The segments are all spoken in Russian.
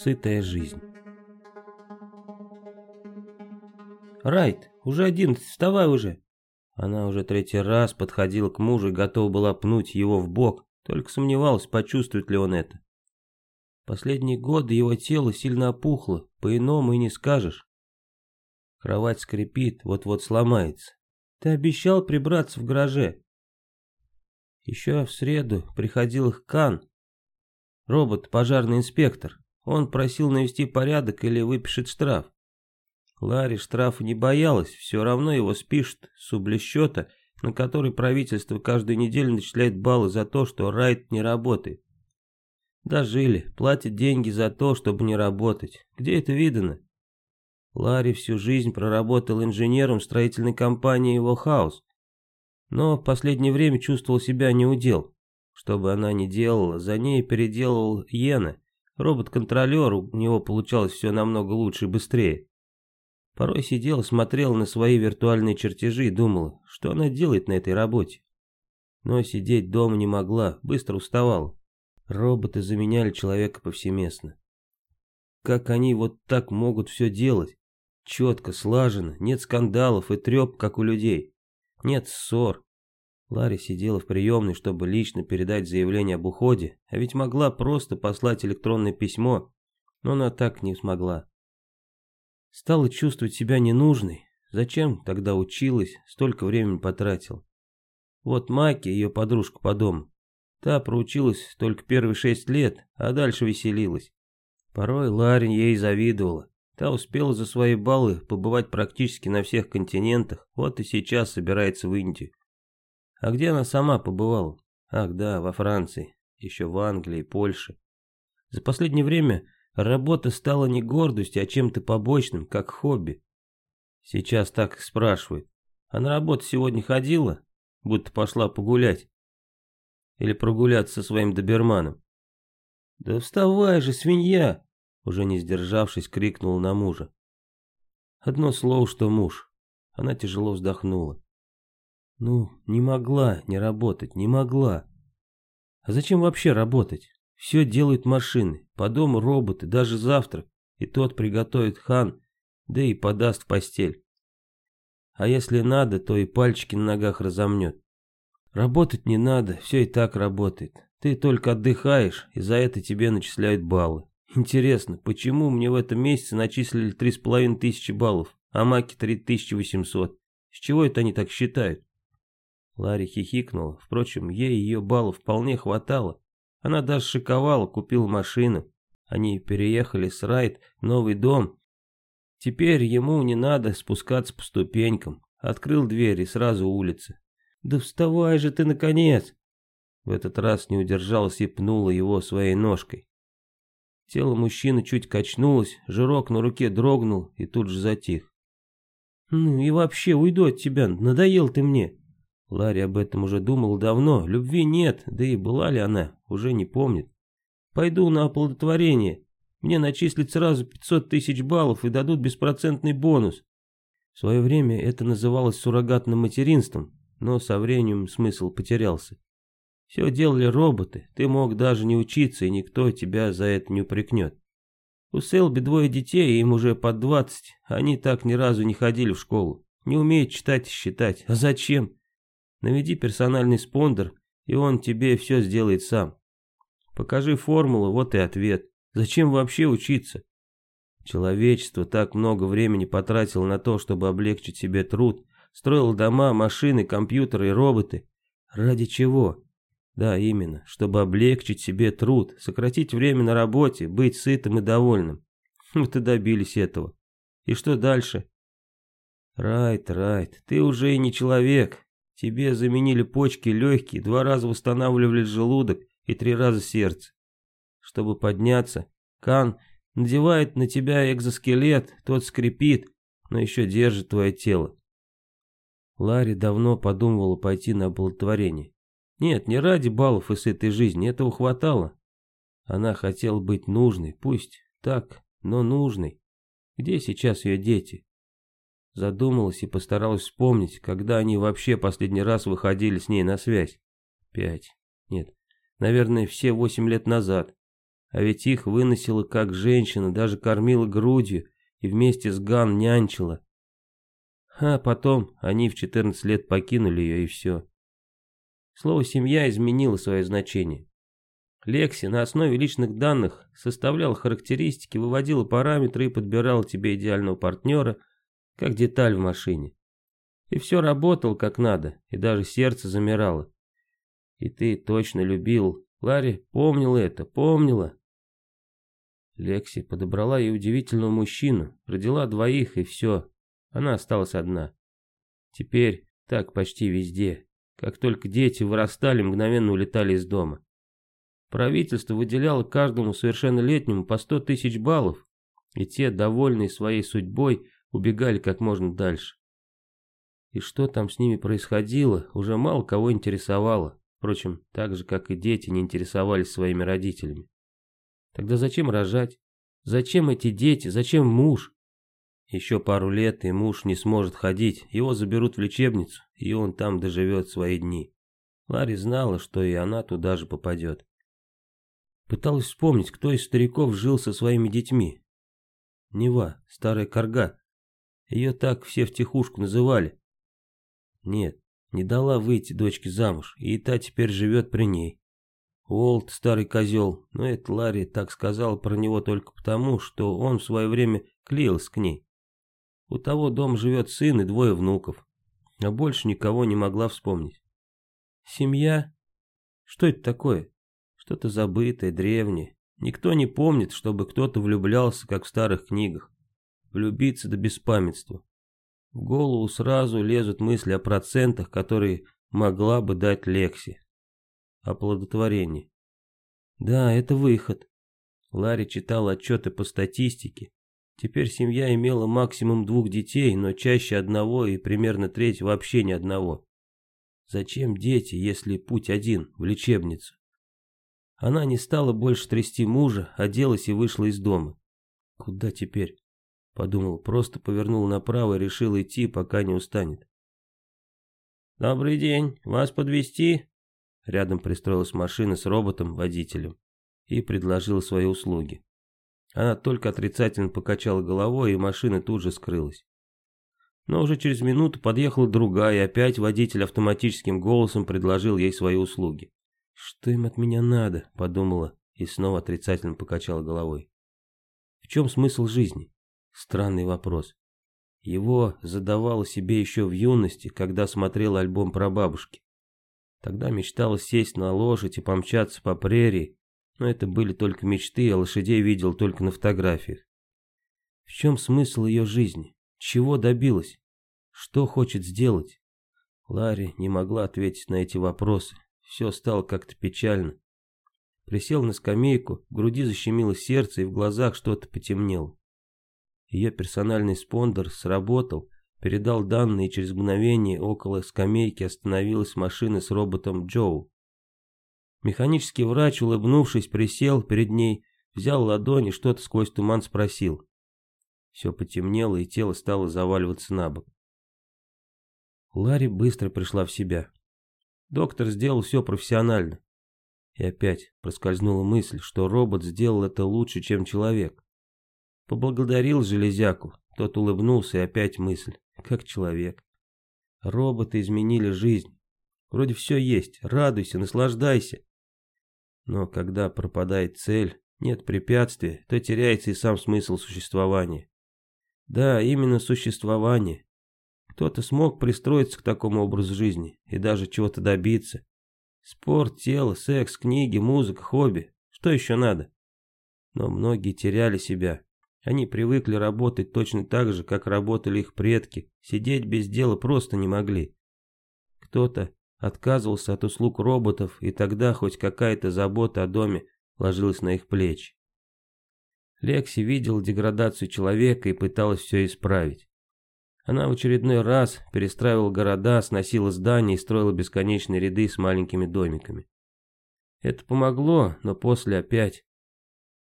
Сытая жизнь. «Райт, уже одиннадцать, вставай уже!» Она уже третий раз подходила к мужу и готова была пнуть его в бок, только сомневалась, почувствует ли он это. Последние годы его тело сильно опухло, по-иному и не скажешь. Кровать скрипит, вот-вот сломается. Ты обещал прибраться в гараже. Еще в среду приходил их Кан, робот, пожарный инспектор. Он просил навести порядок или выпишет штраф. Ларри штрафа не боялась, все равно его спишут с сублесчета, на который правительство каждую неделю начисляет баллы за то, что Райт не работает. Дожили, платят деньги за то, чтобы не работать. Где это видано? Ларри всю жизнь проработал инженером строительной компании его хаус. Но в последнее время чувствовал себя неудел. Что бы она ни делала, за ней переделывал Йена. Робот-контролер, у него получалось все намного лучше и быстрее. Порой сидела, смотрела на свои виртуальные чертежи и думала, что она делает на этой работе. Но сидеть дома не могла, быстро уставала. Роботы заменяли человека повсеместно. Как они вот так могут все делать? Четко, слаженно, нет скандалов и треп, как у людей. Нет ссор. Ларри сидела в приемной, чтобы лично передать заявление об уходе, а ведь могла просто послать электронное письмо, но она так не смогла. Стала чувствовать себя ненужной. Зачем тогда училась, столько времени потратил? Вот Маки, ее подружка по дому. Та проучилась только первые шесть лет, а дальше веселилась. Порой Ларин ей завидовала. Та успела за свои баллы побывать практически на всех континентах, вот и сейчас собирается в Индию. А где она сама побывала? Ах да, во Франции, еще в Англии, Польше. За последнее время работа стала не гордостью, а чем-то побочным, как хобби. Сейчас так спрашивают. А на работу сегодня ходила? Будто пошла погулять. Или прогуляться со своим доберманом. «Да вставай же, свинья!» Уже не сдержавшись, крикнул на мужа. Одно слово, что муж. Она тяжело вздохнула. Ну, не могла не работать, не могла. А зачем вообще работать? Все делают машины, по дому роботы, даже завтрак, и тот приготовит хан, да и подаст в постель. А если надо, то и пальчики на ногах разомнет. Работать не надо, все и так работает. Ты только отдыхаешь, и за это тебе начисляют баллы. Интересно, почему мне в этом месяце начислили три с половиной тысячи баллов, а Маки три тысячи восемьсот? С чего это они так считают? Ларри хихикнула. Впрочем, ей ее баллов вполне хватало. Она даже шиковала, купила машину. Они переехали с Райт в новый дом. Теперь ему не надо спускаться по ступенькам. Открыл дверь и сразу улица. «Да вставай же ты, наконец!» В этот раз не удержалась и пнула его своей ножкой. Тело мужчины чуть качнулось, жирок на руке дрогнул и тут же затих. «Ну и вообще уйду от тебя, надоел ты мне!» Ларри об этом уже думал давно, любви нет, да и была ли она, уже не помнит. «Пойду на оплодотворение, мне начислят сразу 500 тысяч баллов и дадут беспроцентный бонус». В свое время это называлось суррогатным материнством, но со временем смысл потерялся. Все делали роботы, ты мог даже не учиться, и никто тебя за это не упрекнет. У Селби двое детей, им уже под двадцать, они так ни разу не ходили в школу. Не умеют читать и считать. А зачем? Наведи персональный спондер, и он тебе все сделает сам. Покажи формулу, вот и ответ. Зачем вообще учиться? Человечество так много времени потратило на то, чтобы облегчить себе труд, строило дома, машины, компьютеры и роботы. Ради чего? Да, именно, чтобы облегчить себе труд, сократить время на работе, быть сытым и довольным. Вот и добились этого. И что дальше? Райт, Райт, ты уже и не человек. Тебе заменили почки, легкие, два раза восстанавливали желудок и три раза сердце. Чтобы подняться, Кан надевает на тебя экзоскелет, тот скрипит, но еще держит твое тело. Ларри давно подумывала пойти на оплодотворение. Нет, не ради баллов и сытой жизни, этого хватало. Она хотела быть нужной, пусть так, но нужной. Где сейчас ее дети? Задумалась и постаралась вспомнить, когда они вообще последний раз выходили с ней на связь. Пять. Нет, наверное, все восемь лет назад. А ведь их выносила как женщина, даже кормила грудью и вместе с Ган нянчила. А потом они в 14 лет покинули ее и все. Слово «семья» изменило свое значение. Лекси на основе личных данных составляла характеристики, выводила параметры и подбирала тебе идеального партнера, как деталь в машине. И все работало как надо, и даже сердце замирало. И ты точно любил. Ларри помнила это, помнила. Лекси подобрала ей удивительного мужчину, родила двоих и все. Она осталась одна. Теперь так почти везде. Как только дети вырастали, мгновенно улетали из дома. Правительство выделяло каждому совершеннолетнему по 100 тысяч баллов, и те, довольные своей судьбой, убегали как можно дальше. И что там с ними происходило, уже мало кого интересовало. Впрочем, так же, как и дети не интересовались своими родителями. Тогда зачем рожать? Зачем эти дети? Зачем муж? Еще пару лет, и муж не сможет ходить, его заберут в лечебницу, и он там доживет свои дни. Ларри знала, что и она туда же попадет. Пыталась вспомнить, кто из стариков жил со своими детьми. Нева, старая корга. Ее так все втихушку называли. Нет, не дала выйти дочке замуж, и та теперь живет при ней. Уолт старый козел, но это Ларри так сказал про него только потому, что он в свое время клеился к ней. У того дом живет сын и двое внуков, а больше никого не могла вспомнить. Семья? Что это такое? Что-то забытое, древнее. Никто не помнит, чтобы кто-то влюблялся, как в старых книгах. Влюбиться до беспамятства. В голову сразу лезут мысли о процентах, которые могла бы дать Лекси. Оплодотворение. Да, это выход. Ларри читал отчеты по статистике. Теперь семья имела максимум двух детей, но чаще одного и примерно треть вообще ни одного. Зачем дети, если путь один, в лечебницу? Она не стала больше трясти мужа, оделась и вышла из дома. Куда теперь? Подумал, просто повернул направо и решил идти, пока не устанет. «Добрый день, вас подвести? Рядом пристроилась машина с роботом-водителем и предложила свои услуги. Она только отрицательно покачала головой, и машина тут же скрылась. Но уже через минуту подъехала другая, и опять водитель автоматическим голосом предложил ей свои услуги. «Что им от меня надо?» – подумала и снова отрицательно покачала головой. В чем смысл жизни? Странный вопрос. Его задавала себе еще в юности, когда смотрела альбом про бабушки. Тогда мечтала сесть на лошадь и помчаться по прерии, но это были только мечты, а лошадей видел только на фотографиях. В чем смысл ее жизни? Чего добилась? Что хочет сделать? Ларри не могла ответить на эти вопросы. Все стало как-то печально. Присел на скамейку, в груди защемило сердце и в глазах что-то потемнело. Ее персональный спондер сработал, передал данные и через мгновение около скамейки остановилась машина с роботом Джоу. Механический врач, улыбнувшись, присел перед ней, взял ладони, что-то сквозь туман спросил. Все потемнело, и тело стало заваливаться на бок. Ларри быстро пришла в себя. Доктор сделал все профессионально. И опять проскользнула мысль, что робот сделал это лучше, чем человек. Поблагодарил железяку, тот улыбнулся и опять мысль, как человек. Роботы изменили жизнь. Вроде все есть, радуйся, наслаждайся. Но когда пропадает цель, нет препятствия, то теряется и сам смысл существования. Да, именно существование. Кто-то смог пристроиться к такому образу жизни и даже чего-то добиться. Спорт, тело, секс, книги, музыка, хобби. Что еще надо? Но многие теряли себя, они привыкли работать точно так же, как работали их предки, сидеть без дела просто не могли. Кто-то отказывался от услуг роботов, и тогда хоть какая-то забота о доме ложилась на их плечи. Лекси видела деградацию человека и пыталась все исправить. Она в очередной раз перестраивала города, сносила здания и строила бесконечные ряды с маленькими домиками. Это помогло, но после опять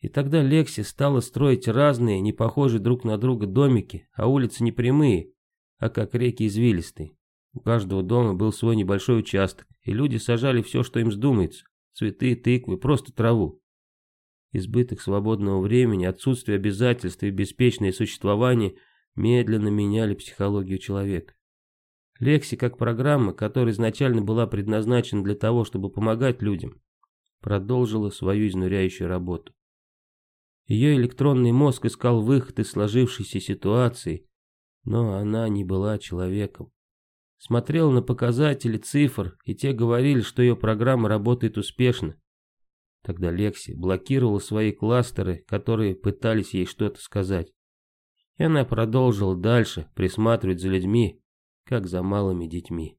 и тогда Лекси стала строить разные, не похожие друг на друга домики, а улицы не прямые, а как реки извилистые. У каждого дома был свой небольшой участок, и люди сажали все, что им вздумается. Цветы, тыквы, просто траву. Избыток свободного времени, отсутствие обязательств и беспечное существование медленно меняли психологию человека. Лекси, как программа, которая изначально была предназначена для того, чтобы помогать людям, продолжила свою изнуряющую работу. Ее электронный мозг искал выход из сложившейся ситуации, но она не была человеком. Смотрела на показатели цифр, и те говорили, что ее программа работает успешно. Тогда Лекси блокировала свои кластеры, которые пытались ей что-то сказать. И она продолжила дальше присматривать за людьми, как за малыми детьми.